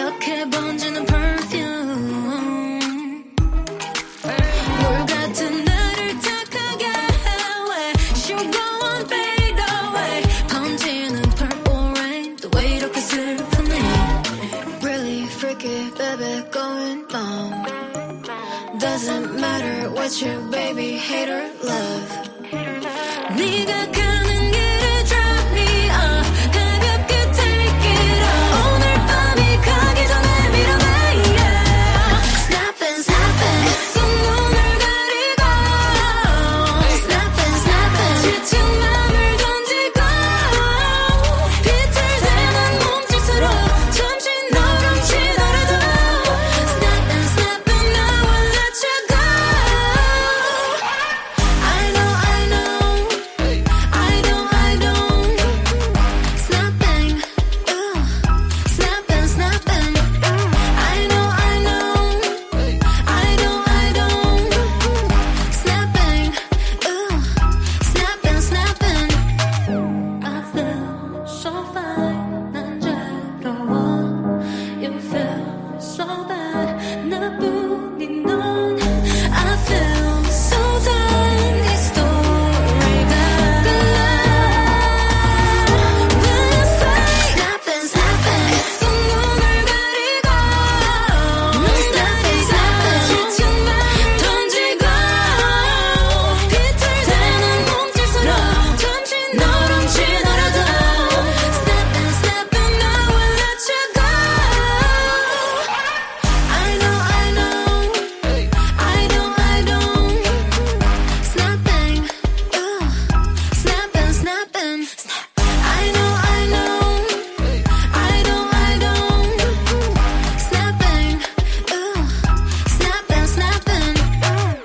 하얗게 번지는 perfume. 물 같은 나를 탁하게 She won't fade away. 번지는 purple rain. 또 왜 이렇게 me, Really freaky baby going long Doesn't matter what you baby hate or love.